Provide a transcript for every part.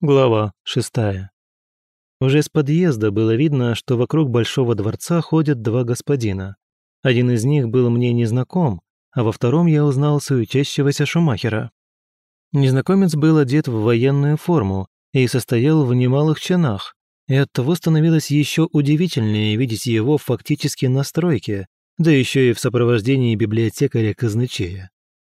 Глава шестая. Уже с подъезда было видно, что вокруг Большого дворца ходят два господина. Один из них был мне незнаком, а во втором я узнал суетящегося Шумахера. Незнакомец был одет в военную форму и состоял в немалых чинах, и оттого становилось еще удивительнее видеть его фактически на стройке, да еще и в сопровождении библиотекаря-казначея.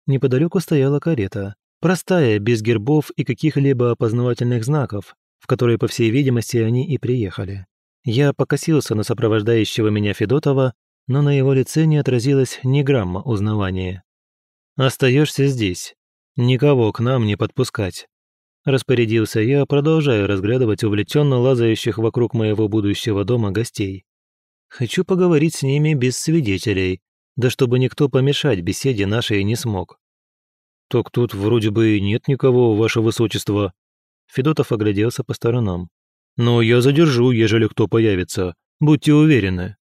Неподалеку стояла карета, простая, без гербов и каких-либо опознавательных знаков, в которой, по всей видимости, они и приехали. Я покосился на сопровождающего меня Федотова, но на его лице не отразилось ни грамма узнавания. «Остаешься здесь. Никого к нам не подпускать». Распорядился я, продолжая разглядывать увлеченно лазающих вокруг моего будущего дома гостей. Хочу поговорить с ними без свидетелей, да чтобы никто помешать беседе нашей не смог. «Так тут вроде бы нет никого, ваше высочество». Федотов огляделся по сторонам. «Но я задержу, ежели кто появится. Будьте уверены».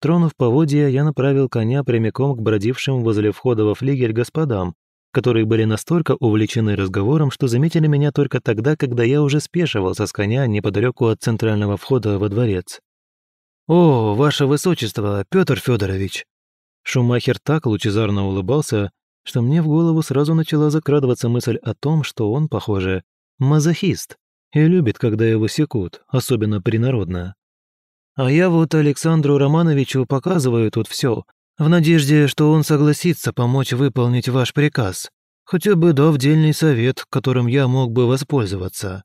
Тронув поводья, я направил коня прямиком к бродившим возле входа во флигель господам, которые были настолько увлечены разговором, что заметили меня только тогда, когда я уже спешивался с коня неподалеку от центрального входа во дворец. «О, ваше высочество, Петр Федорович!» Шумахер так лучезарно улыбался, что мне в голову сразу начала закрадываться мысль о том, что он, похоже, мазохист и любит, когда его секут, особенно принародно. А я вот Александру Романовичу показываю тут все, в надежде, что он согласится помочь выполнить ваш приказ, хотя бы дав дельный совет, которым я мог бы воспользоваться.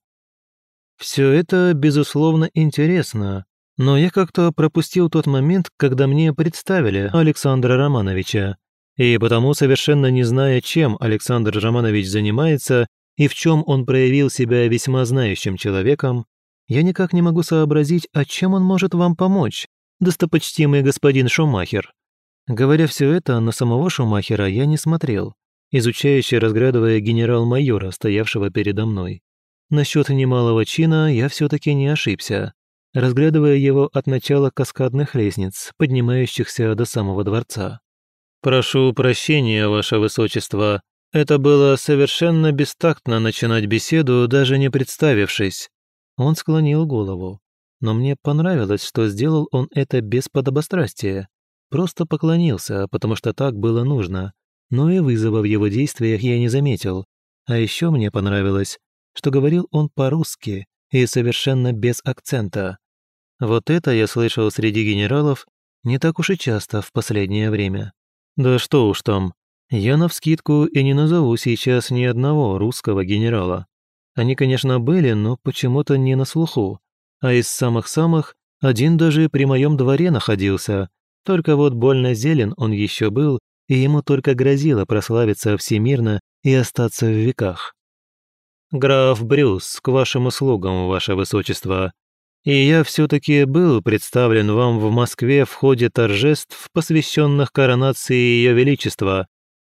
Все это, безусловно, интересно, но я как-то пропустил тот момент, когда мне представили Александра Романовича, и потому, совершенно не зная, чем Александр Романович занимается и в чем он проявил себя весьма знающим человеком, я никак не могу сообразить, о чем он может вам помочь, достопочтимый господин Шумахер. Говоря все это, на самого Шумахера я не смотрел, изучающе разглядывая генерал-майора, стоявшего передо мной. Насчет немалого чина я все-таки не ошибся, разглядывая его от начала каскадных лестниц, поднимающихся до самого дворца. «Прошу прощения, ваше высочество. Это было совершенно бестактно начинать беседу, даже не представившись». Он склонил голову. Но мне понравилось, что сделал он это без подобострастия. Просто поклонился, потому что так было нужно. Но и вызова в его действиях я не заметил. А еще мне понравилось, что говорил он по-русски и совершенно без акцента. Вот это я слышал среди генералов не так уж и часто в последнее время. Да что уж там, я навскидку и не назову сейчас ни одного русского генерала. Они, конечно, были, но почему-то не на слуху. А из самых-самых один даже при моем дворе находился. Только вот больно зелен он еще был, и ему только грозило прославиться всемирно и остаться в веках. «Граф Брюс, к вашим услугам, ваше высочество», и я все-таки был представлен вам в Москве в ходе торжеств, посвященных коронации Ее Величества,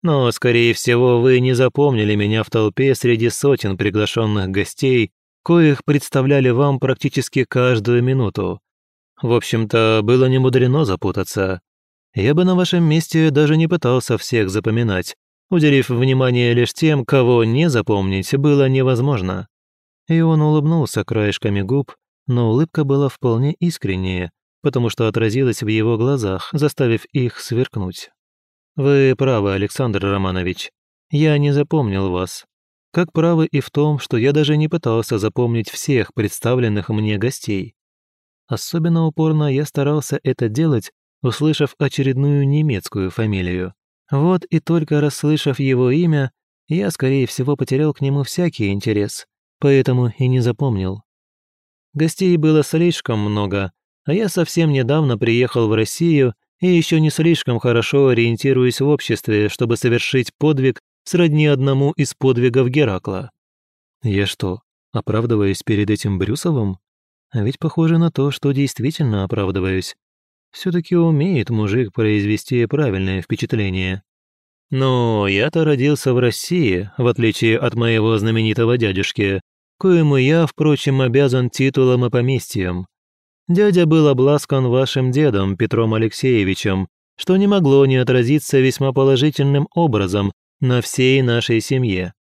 но, скорее всего, вы не запомнили меня в толпе среди сотен приглашенных гостей, коих представляли вам практически каждую минуту. В общем-то, было не мудрено запутаться. Я бы на вашем месте даже не пытался всех запоминать, уделив внимание лишь тем, кого не запомнить было невозможно. И он улыбнулся краешками губ, но улыбка была вполне искренняя, потому что отразилась в его глазах, заставив их сверкнуть. «Вы правы, Александр Романович. Я не запомнил вас. Как правы и в том, что я даже не пытался запомнить всех представленных мне гостей. Особенно упорно я старался это делать, услышав очередную немецкую фамилию. Вот и только расслышав его имя, я, скорее всего, потерял к нему всякий интерес, поэтому и не запомнил. Гостей было слишком много, а я совсем недавно приехал в Россию и еще не слишком хорошо ориентируюсь в обществе, чтобы совершить подвиг сродни одному из подвигов Геракла. Я что, оправдываюсь перед этим Брюсовым? А ведь похоже на то, что действительно оправдываюсь. Все-таки умеет мужик произвести правильное впечатление. Но я-то родился в России, в отличие от моего знаменитого дядюшки, коему я, впрочем, обязан титулом и поместьем. Дядя был обласкан вашим дедом Петром Алексеевичем, что не могло не отразиться весьма положительным образом на всей нашей семье.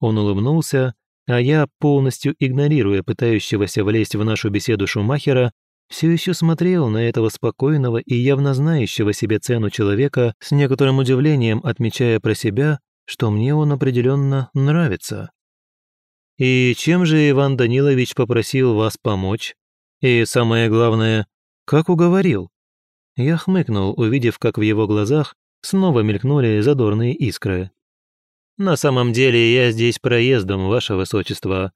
Он улыбнулся, А я, полностью игнорируя пытающегося влезть в нашу беседу Шумахера, все еще смотрел на этого спокойного и явно знающего себе цену человека, с некоторым удивлением отмечая про себя, что мне он определенно нравится. «И чем же Иван Данилович попросил вас помочь? И самое главное, как уговорил?» Я хмыкнул, увидев, как в его глазах снова мелькнули задорные искры. «На самом деле я здесь проездом, ваше высочество.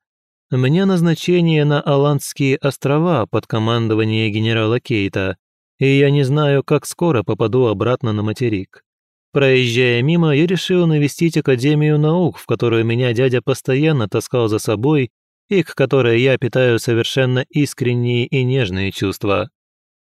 Мне назначение на Аландские острова под командование генерала Кейта, и я не знаю, как скоро попаду обратно на материк. Проезжая мимо, я решил навестить Академию наук, в которую меня дядя постоянно таскал за собой и к которой я питаю совершенно искренние и нежные чувства.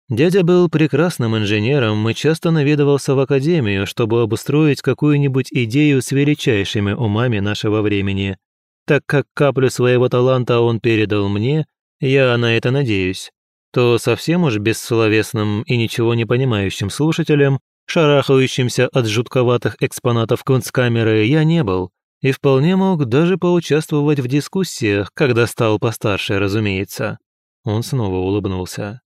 Дядя был прекрасным инженером и часто наведывался в академию, чтобы обустроить какую-нибудь идею с величайшими умами нашего времени. Так как каплю своего таланта он передал мне, я на это надеюсь, то совсем уж бессловесным и ничего не понимающим слушателям, шарахающимся от жутковатых экспонатов кунсткамеры, я не был, и вполне мог даже поучаствовать в дискуссиях, когда стал постарше, разумеется. Он снова улыбнулся.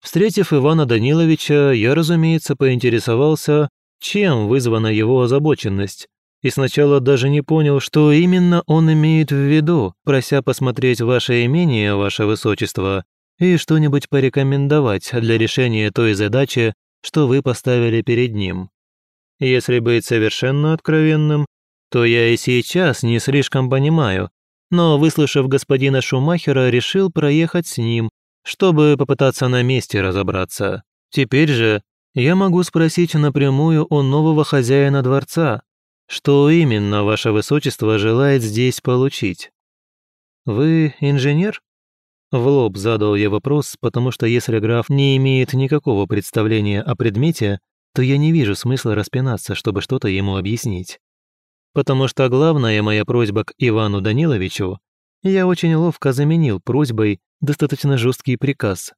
Встретив Ивана Даниловича, я, разумеется, поинтересовался, чем вызвана его озабоченность, и сначала даже не понял, что именно он имеет в виду, прося посмотреть ваше имение, ваше высочество, и что-нибудь порекомендовать для решения той задачи, что вы поставили перед ним. Если быть совершенно откровенным, то я и сейчас не слишком понимаю, но, выслушав господина Шумахера, решил проехать с ним, чтобы попытаться на месте разобраться. Теперь же я могу спросить напрямую у нового хозяина дворца, что именно ваше высочество желает здесь получить. Вы инженер? В лоб задал я вопрос, потому что если граф не имеет никакого представления о предмете, то я не вижу смысла распинаться, чтобы что-то ему объяснить. Потому что главная моя просьба к Ивану Даниловичу я очень ловко заменил просьбой достаточно жесткий приказ.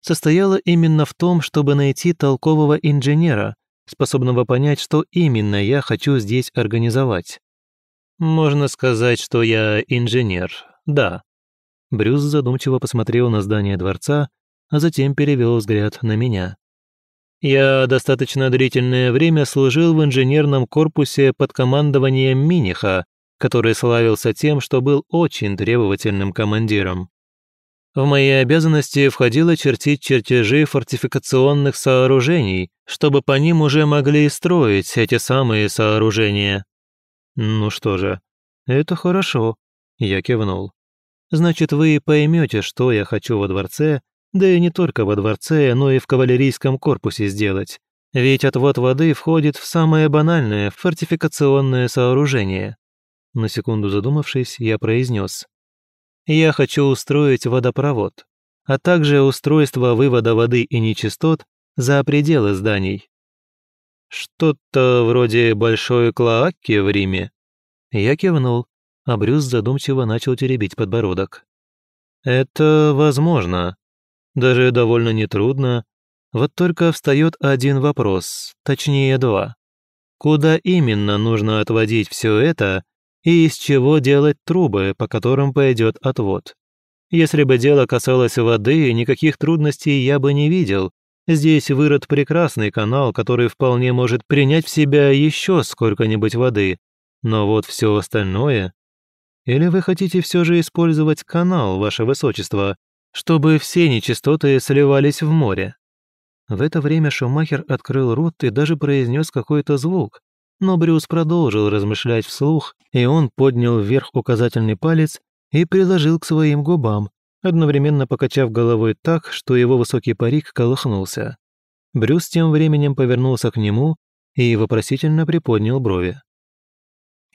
Состояла именно в том, чтобы найти толкового инженера, способного понять, что именно я хочу здесь организовать. Можно сказать, что я инженер, да. Брюс задумчиво посмотрел на здание дворца, а затем перевел взгляд на меня. Я достаточно длительное время служил в инженерном корпусе под командованием Миниха, который славился тем, что был очень требовательным командиром. В мои обязанности входило чертить чертежи фортификационных сооружений, чтобы по ним уже могли строить эти самые сооружения. Ну что же, это хорошо, я кивнул. Значит, вы поймете, что я хочу во дворце, да и не только во дворце, но и в кавалерийском корпусе сделать. Ведь отвод воды входит в самое банальное фортификационное сооружение. На секунду задумавшись, я произнес. «Я хочу устроить водопровод, а также устройство вывода воды и нечистот за пределы зданий». «Что-то вроде большой клоаки в Риме?» Я кивнул, а Брюс задумчиво начал теребить подбородок. «Это возможно. Даже довольно нетрудно. Вот только встает один вопрос, точнее два. Куда именно нужно отводить все это и из чего делать трубы, по которым пойдет отвод. Если бы дело касалось воды, никаких трудностей я бы не видел. Здесь вырод прекрасный канал, который вполне может принять в себя еще сколько-нибудь воды. Но вот все остальное... Или вы хотите все же использовать канал, ваше высочество, чтобы все нечистоты сливались в море?» В это время Шумахер открыл рот и даже произнес какой-то звук, но Брюс продолжил размышлять вслух, и он поднял вверх указательный палец и приложил к своим губам, одновременно покачав головой так, что его высокий парик колыхнулся. Брюс тем временем повернулся к нему и вопросительно приподнял брови.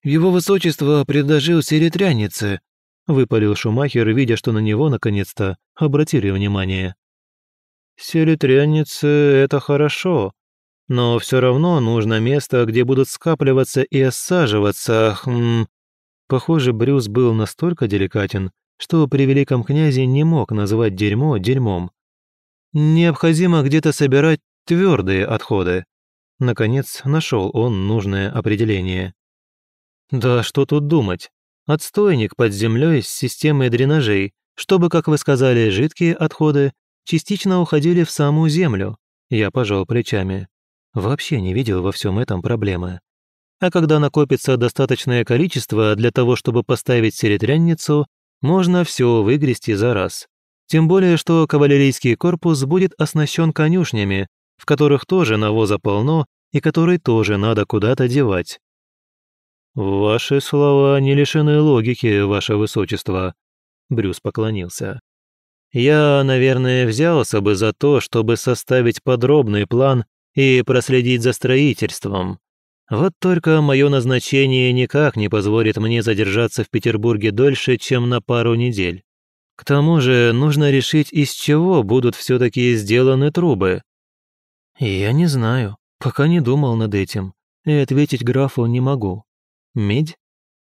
«Его высочество предложил серетрянице», — выпалил Шумахер, видя, что на него, наконец-то, обратили внимание. «Серетряницы — это хорошо», но все равно нужно место, где будут скапливаться и осаживаться. Хм... Похоже, Брюс был настолько деликатен, что при великом князе не мог называть дерьмо дерьмом. Необходимо где-то собирать твердые отходы. Наконец, нашел он нужное определение. Да что тут думать? Отстойник под землей с системой дренажей, чтобы, как вы сказали, жидкие отходы частично уходили в саму землю. Я пожал плечами. Вообще не видел во всем этом проблемы. А когда накопится достаточное количество для того, чтобы поставить серетрянницу, можно все выгрести за раз. Тем более, что кавалерийский корпус будет оснащен конюшнями, в которых тоже навоза полно и который тоже надо куда-то девать. «Ваши слова не лишены логики, ваше высочество», — Брюс поклонился. «Я, наверное, взялся бы за то, чтобы составить подробный план и проследить за строительством. Вот только мое назначение никак не позволит мне задержаться в Петербурге дольше, чем на пару недель. К тому же нужно решить, из чего будут все-таки сделаны трубы». «Я не знаю, пока не думал над этим, и ответить графу не могу. Медь?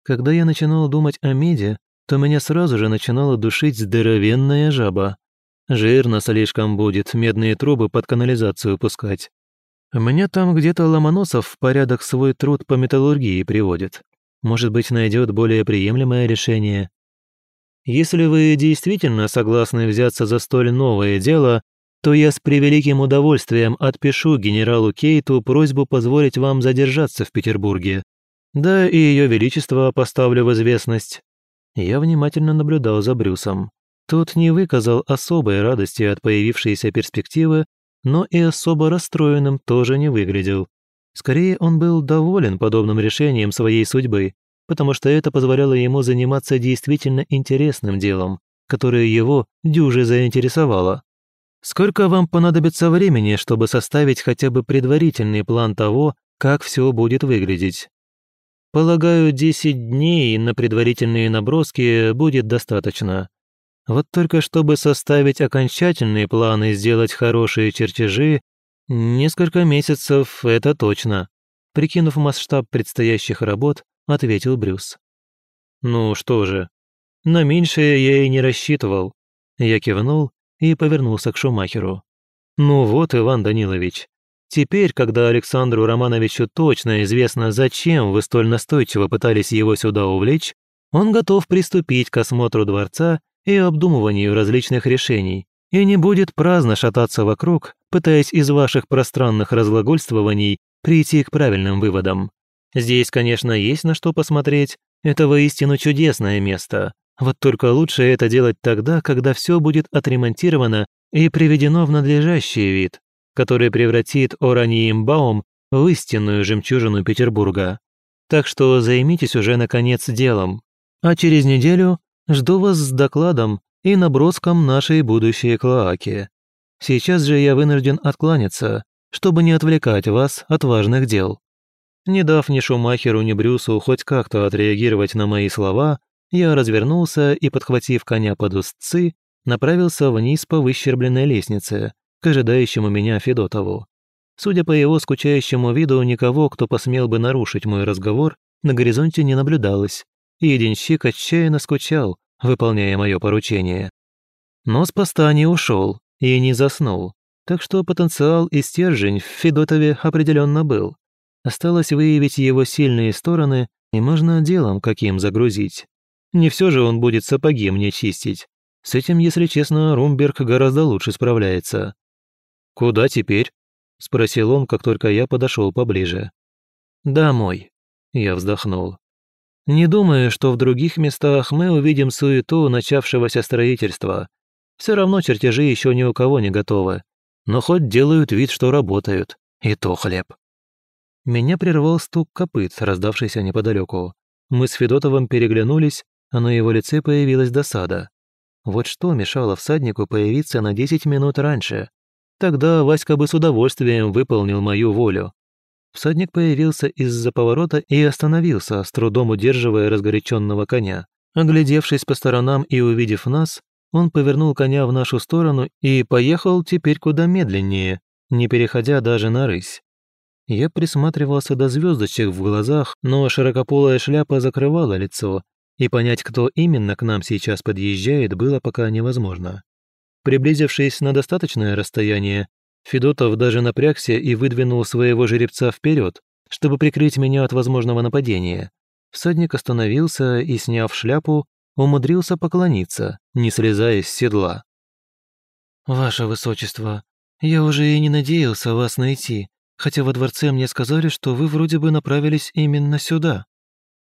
Когда я начинал думать о меди, то меня сразу же начинала душить здоровенная жаба. Жирно слишком будет медные трубы под канализацию пускать. Меня там где-то Ломоносов в порядок свой труд по металлургии приводит. Может быть, найдет более приемлемое решение. Если вы действительно согласны взяться за столь новое дело, то я с превеликим удовольствием отпишу генералу Кейту просьбу позволить вам задержаться в Петербурге. Да и Ее Величество поставлю в известность. Я внимательно наблюдал за Брюсом. Тот не выказал особой радости от появившейся перспективы, но и особо расстроенным тоже не выглядел. Скорее, он был доволен подобным решением своей судьбы, потому что это позволяло ему заниматься действительно интересным делом, которое его дюже заинтересовало. Сколько вам понадобится времени, чтобы составить хотя бы предварительный план того, как все будет выглядеть? Полагаю, 10 дней на предварительные наброски будет достаточно. Вот только чтобы составить окончательные планы и сделать хорошие чертежи, несколько месяцев – это точно. Прикинув масштаб предстоящих работ, ответил Брюс. Ну что же, на меньшее я и не рассчитывал. Я кивнул и повернулся к Шумахеру. Ну вот, Иван Данилович, Теперь, когда Александру Романовичу точно известно, зачем вы столь настойчиво пытались его сюда увлечь, он готов приступить к осмотру дворца и обдумыванию различных решений, и не будет праздно шататься вокруг, пытаясь из ваших пространных разглагольствований прийти к правильным выводам. Здесь, конечно, есть на что посмотреть, это воистину чудесное место. Вот только лучше это делать тогда, когда все будет отремонтировано и приведено в надлежащий вид, который превратит Ораниимбаум в истинную жемчужину Петербурга. Так что займитесь уже, наконец, делом. А через неделю жду вас с докладом и наброском нашей будущей клоаки. Сейчас же я вынужден откланяться, чтобы не отвлекать вас от важных дел». Не дав ни Шумахеру, ни Брюсу хоть как-то отреагировать на мои слова, я развернулся и, подхватив коня под устцы, направился вниз по выщербленной лестнице, к ожидающему меня Федотову. Судя по его скучающему виду, никого, кто посмел бы нарушить мой разговор, на горизонте не наблюдалось, и единщик отчаянно скучал, выполняя мое поручение. Но с поста не ушел и не заснул, так что потенциал и стержень в Федотове определенно был. Осталось выявить его сильные стороны, и можно делом каким загрузить. Не все же он будет сапоги мне чистить. С этим, если честно, Румберг гораздо лучше справляется. «Куда теперь?» – спросил он, как только я подошел поближе. «Домой», – я вздохнул. «Не думаю, что в других местах мы увидим суету начавшегося строительства. Все равно чертежи еще ни у кого не готовы. Но хоть делают вид, что работают. И то хлеб». Меня прервал стук копыт, раздавшийся неподалеку. Мы с Федотовым переглянулись, а на его лице появилась досада. Вот что мешало всаднику появиться на 10 минут раньше? Тогда Васька бы с удовольствием выполнил мою волю. Всадник появился из-за поворота и остановился, с трудом удерживая разгоряченного коня. Оглядевшись по сторонам и увидев нас, он повернул коня в нашу сторону и поехал теперь куда медленнее, не переходя даже на рысь. Я присматривался до звездочек в глазах, но широкополая шляпа закрывала лицо, и понять, кто именно к нам сейчас подъезжает, было пока невозможно. Приблизившись на достаточное расстояние, Федотов даже напрягся и выдвинул своего жеребца вперед, чтобы прикрыть меня от возможного нападения. Всадник остановился и, сняв шляпу, умудрился поклониться, не слезая с седла. «Ваше Высочество, я уже и не надеялся вас найти, хотя во дворце мне сказали, что вы вроде бы направились именно сюда».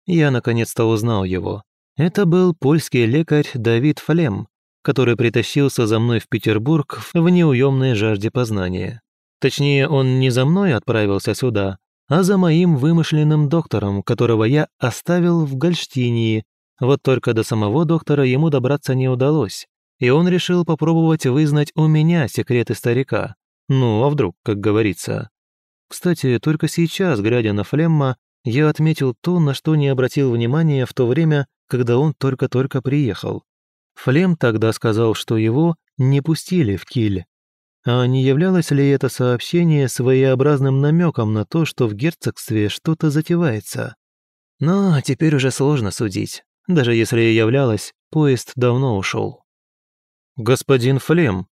Я наконец-то узнал его. Это был польский лекарь Давид Флем, который притащился за мной в Петербург в неуемной жажде познания. Точнее, он не за мной отправился сюда, а за моим вымышленным доктором, которого я оставил в Гольштинии. Вот только до самого доктора ему добраться не удалось, и он решил попробовать вызнать у меня секреты старика. Ну, а вдруг, как говорится. Кстати, только сейчас, глядя на Флемма, я отметил то, на что не обратил внимания в то время, когда он только-только приехал. Флем тогда сказал, что его не пустили в Киль. А не являлось ли это сообщение своеобразным намеком на то, что в герцогстве что-то затевается? Но теперь уже сложно судить. Даже если и являлось, поезд давно ушел. «Господин Флем,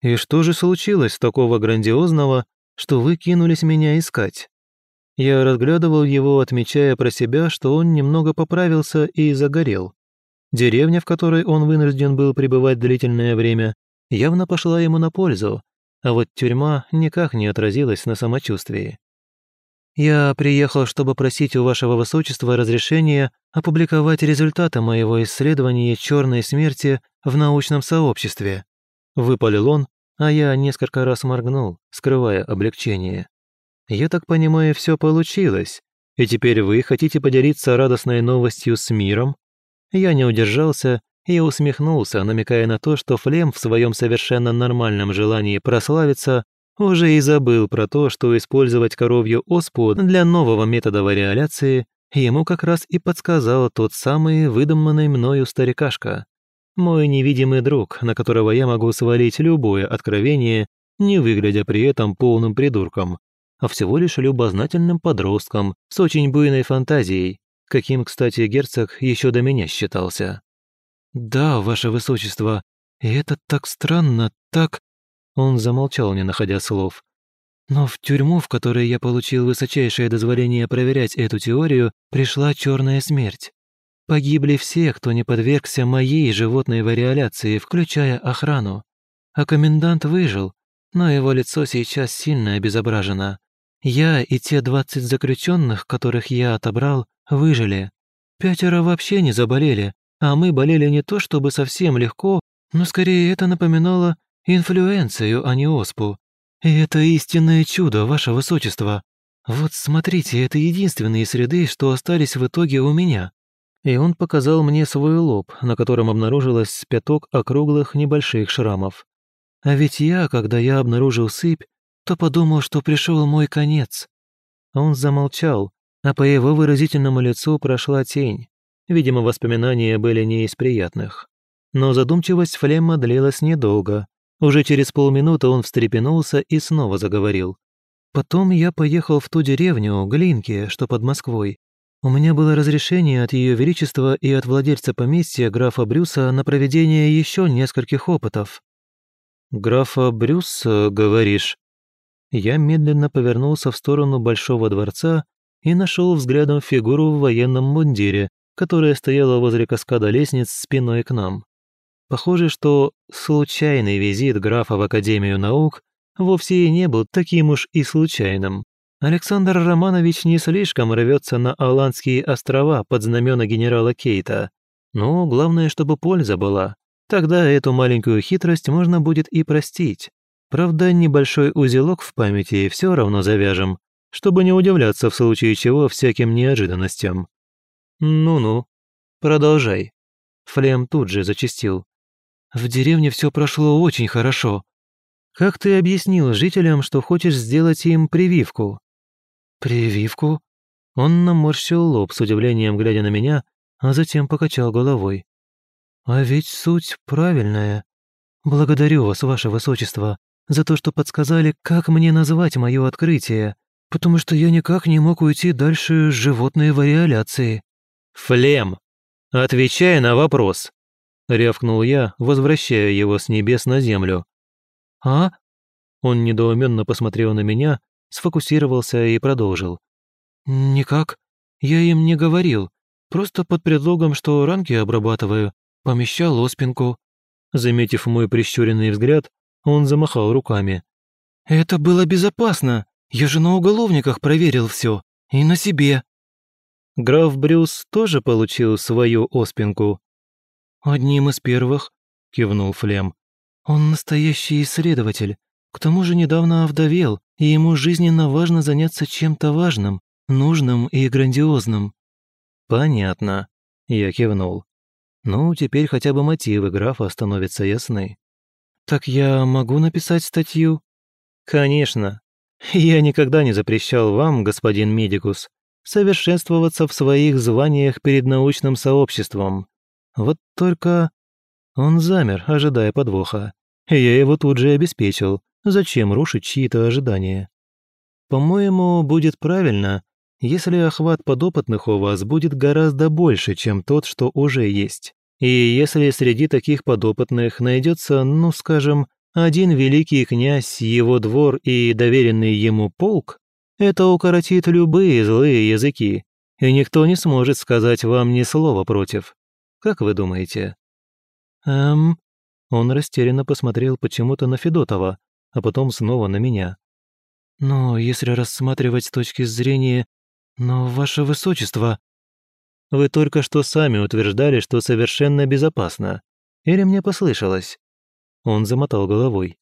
и что же случилось такого грандиозного, что вы кинулись меня искать?» Я разглядывал его, отмечая про себя, что он немного поправился и загорел. Деревня, в которой он вынужден был пребывать длительное время, явно пошла ему на пользу, а вот тюрьма никак не отразилась на самочувствии. «Я приехал, чтобы просить у вашего высочества разрешения опубликовать результаты моего исследования черной смерти в научном сообществе», выпалил он, а я несколько раз моргнул, скрывая облегчение. Я так понимаю, все получилось, и теперь вы хотите поделиться радостной новостью с миром? Я не удержался и усмехнулся, намекая на то, что Флем в своем совершенно нормальном желании прославиться уже и забыл про то, что использовать коровью оспу для нового метода вариоляции ему как раз и подсказал тот самый выдуманный мною старикашка. Мой невидимый друг, на которого я могу свалить любое откровение, не выглядя при этом полным придурком, а всего лишь любознательным подростком с очень буйной фантазией, каким, кстати, герцог еще до меня считался. «Да, ваше высочество, и это так странно, так...» Он замолчал, не находя слов. «Но в тюрьму, в которой я получил высочайшее дозволение проверять эту теорию, пришла черная смерть. Погибли все, кто не подвергся моей животной вариоляции, включая охрану. А комендант выжил, но его лицо сейчас сильно обезображено. Я и те двадцать заключенных, которых я отобрал, выжили. Пятеро вообще не заболели, а мы болели не то чтобы совсем легко, но скорее это напоминало инфлюенцию, а не оспу. И это истинное чудо, ваше высочество. Вот смотрите, это единственные среды, что остались в итоге у меня. И он показал мне свой лоб, на котором обнаружилось пяток округлых небольших шрамов. А ведь я, когда я обнаружил сыпь, то подумал, что пришел мой конец. Он замолчал, а по его выразительному лицу прошла тень. Видимо, воспоминания были не из приятных. Но задумчивость Флемма длилась недолго. Уже через полминуты он встрепенулся и снова заговорил. Потом я поехал в ту деревню, Глинки, что под Москвой. У меня было разрешение от Ее Величества и от владельца поместья графа Брюса на проведение еще нескольких опытов. «Графа Брюса, говоришь?» Я медленно повернулся в сторону Большого дворца и нашел взглядом фигуру в военном мундире, которая стояла возле каскада лестниц спиной к нам. Похоже, что случайный визит графа в Академию наук вовсе и не был таким уж и случайным. Александр Романович не слишком рвется на Аландские острова под знамена генерала Кейта. Но главное, чтобы польза была. Тогда эту маленькую хитрость можно будет и простить. Правда, небольшой узелок в памяти все равно завяжем, чтобы не удивляться в случае чего всяким неожиданностям. Ну-ну, продолжай. Флем тут же зачистил. В деревне все прошло очень хорошо. Как ты объяснил жителям, что хочешь сделать им прививку? Прививку? Он наморщил лоб с удивлением, глядя на меня, а затем покачал головой. А ведь суть правильная. Благодарю вас, ваше высочество за то, что подсказали, как мне назвать мое открытие, потому что я никак не мог уйти дальше животной вариоляции». «Флем! Отвечай на вопрос!» — рявкнул я, возвращая его с небес на землю. «А?» Он недоуменно посмотрел на меня, сфокусировался и продолжил. «Никак. Я им не говорил. Просто под предлогом, что ранки обрабатываю, помещал оспинку». Заметив мой прищуренный взгляд, он замахал руками. «Это было безопасно. Я же на уголовниках проверил все. И на себе». Граф Брюс тоже получил свою оспинку. «Одним из первых», — кивнул Флем. «Он настоящий исследователь. К тому же недавно овдовел, и ему жизненно важно заняться чем-то важным, нужным и грандиозным». «Понятно», — я кивнул. «Ну, теперь хотя бы мотивы графа становятся ясны». «Так я могу написать статью?» «Конечно. Я никогда не запрещал вам, господин Медикус, совершенствоваться в своих званиях перед научным сообществом. Вот только...» Он замер, ожидая подвоха. Я его тут же обеспечил. Зачем рушить чьи-то ожидания? По-моему, будет правильно, если охват подопытных у вас будет гораздо больше, чем тот, что уже есть. И если среди таких подопытных найдется, ну, скажем, один великий князь, его двор и доверенный ему полк, это укоротит любые злые языки, и никто не сможет сказать вам ни слова против. Как вы думаете? Эм... Он растерянно посмотрел почему-то на Федотова, а потом снова на меня. «Но если рассматривать с точки зрения... Но, ваше высочество...» «Вы только что сами утверждали, что совершенно безопасно. Или мне послышалось?» Он замотал головой.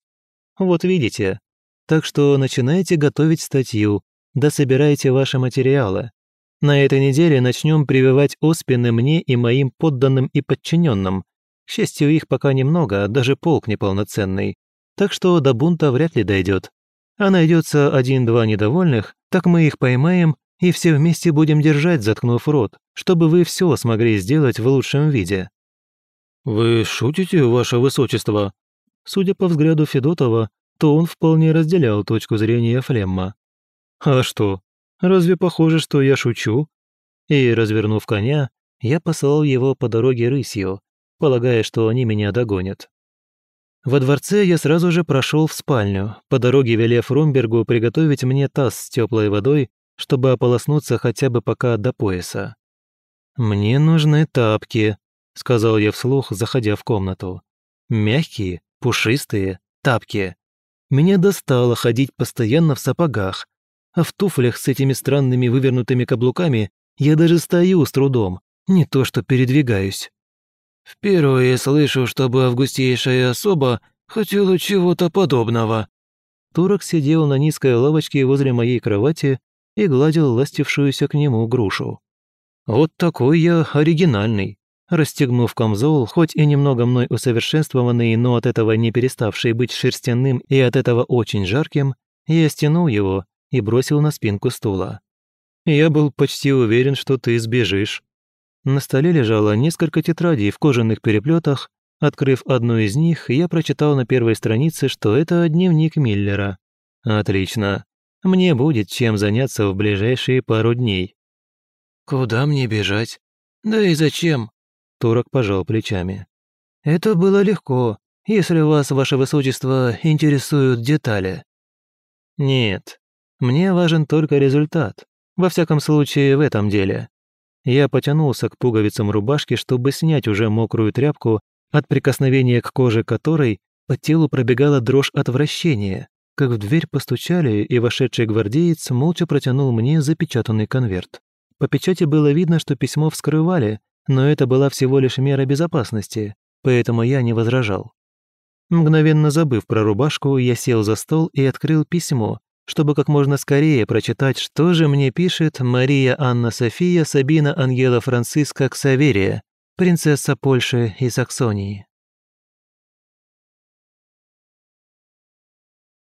«Вот видите. Так что начинайте готовить статью, да собирайте ваши материалы. На этой неделе начнем прививать оспины мне и моим подданным и подчиненным. К счастью, их пока немного, даже полк неполноценный так что до бунта вряд ли дойдет. А найдется один-два недовольных, так мы их поймаем и все вместе будем держать, заткнув рот, чтобы вы все смогли сделать в лучшем виде». «Вы шутите, ваше высочество?» Судя по взгляду Федотова, то он вполне разделял точку зрения Флемма. «А что, разве похоже, что я шучу?» И, развернув коня, я послал его по дороге рысью, полагая, что они меня догонят. Во дворце я сразу же прошел в спальню, по дороге велев Румбергу приготовить мне таз с теплой водой, чтобы ополоснуться хотя бы пока до пояса. «Мне нужны тапки», — сказал я вслух, заходя в комнату. «Мягкие, пушистые тапки. Меня достало ходить постоянно в сапогах, а в туфлях с этими странными вывернутыми каблуками я даже стою с трудом, не то что передвигаюсь». «Впервые слышу, чтобы августейшая особа хотела чего-то подобного». Турок сидел на низкой лавочке возле моей кровати и гладил ластившуюся к нему грушу. «Вот такой я оригинальный». Расстегнув камзол, хоть и немного мной усовершенствованный, но от этого не переставший быть шерстяным и от этого очень жарким, я стянул его и бросил на спинку стула. «Я был почти уверен, что ты сбежишь», на столе лежало несколько тетрадей в кожаных переплетах. Открыв одну из них, я прочитал на первой странице, что это дневник Миллера. Отлично. Мне будет чем заняться в ближайшие пару дней. «Куда мне бежать? Да и зачем?» Турок пожал плечами. «Это было легко, если вас, ваше высочество, интересуют детали». «Нет, мне важен только результат. Во всяком случае, в этом деле. Я потянулся к пуговицам рубашки, чтобы снять уже мокрую тряпку, от прикосновения к коже которой по телу пробегала дрожь отвращения, как в дверь постучали, и вошедший гвардеец молча протянул мне запечатанный конверт. По печати было видно, что письмо вскрывали, но это была всего лишь мера безопасности, поэтому я не возражал. Мгновенно забыв про рубашку, я сел за стол и открыл письмо, чтобы как можно скорее прочитать, что же мне пишет Мария Анна София Сабина Ангела Франциска Ксаверия, принцесса Польши и Саксонии.